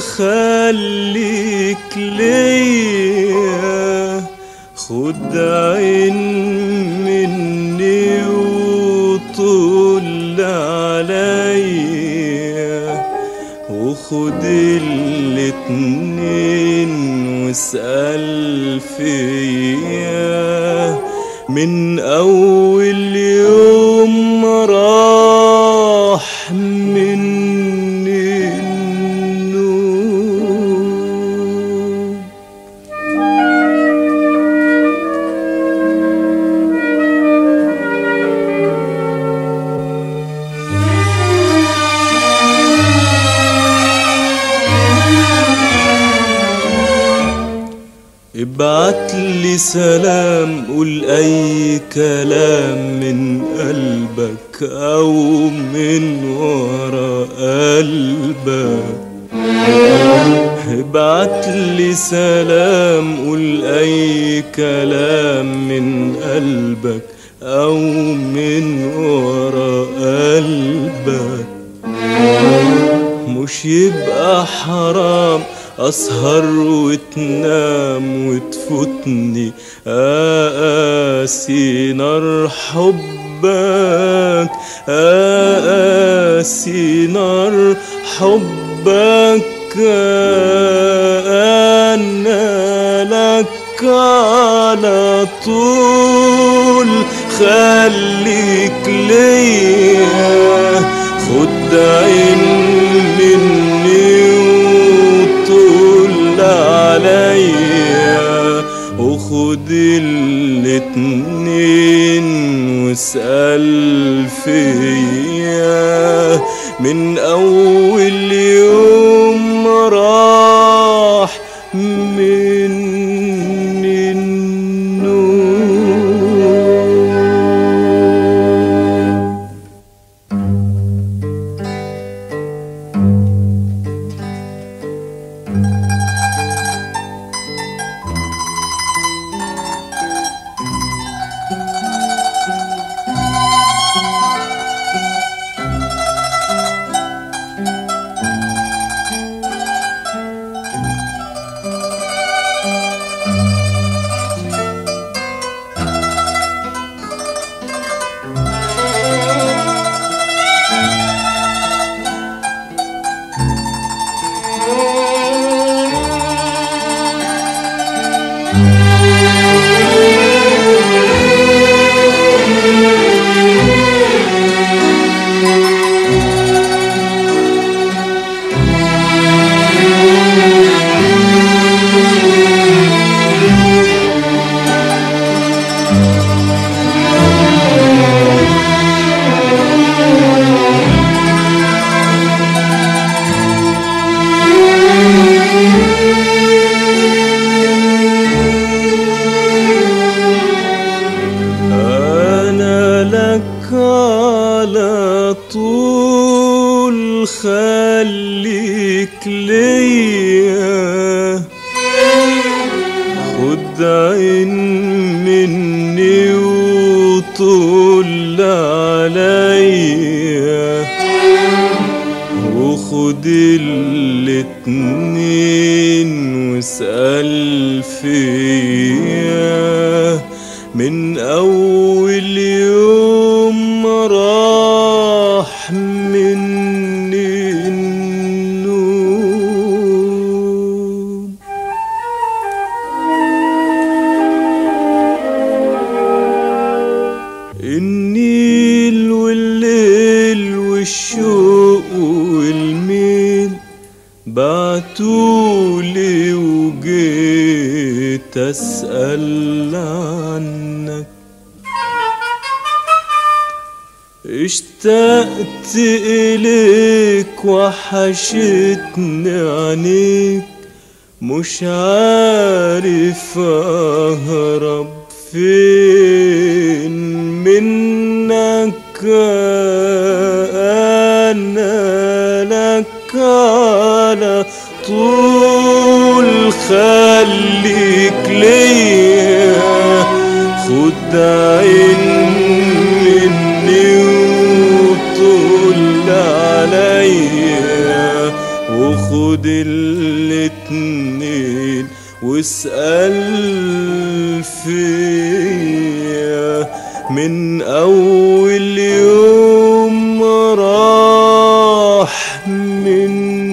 طول خليك ليا خد عين مني وطول عليا. وخد الاتنين واسأل فيا. من أول يوم راح ابعت لي سلام قول أي كلام من قلبك أو من ورا قلبك. ابعت لي سلام قول أي كلام من قلبك أو من ورا قلبك. مش يبقى حرام أسهر وتنام وتفوتني. اقاسي نار حبك اقاسي نار حبك أنا لك على طول. خليك أول يوم راح ليا. خد عين مني وطول عليا. وخد الاتنين واسأل فيا. من أول يوم راح مني النيل والليل والشوق والميل بعتولي وجيت أسأل عنك. اشتقت إليك وحشتني عينيك مش عارف أهرب. فين منك أنا لك على طول. خليك ليا خد عين مني وطل عليا وخد الاتنين واسأل فيا من أول يوم راح مني.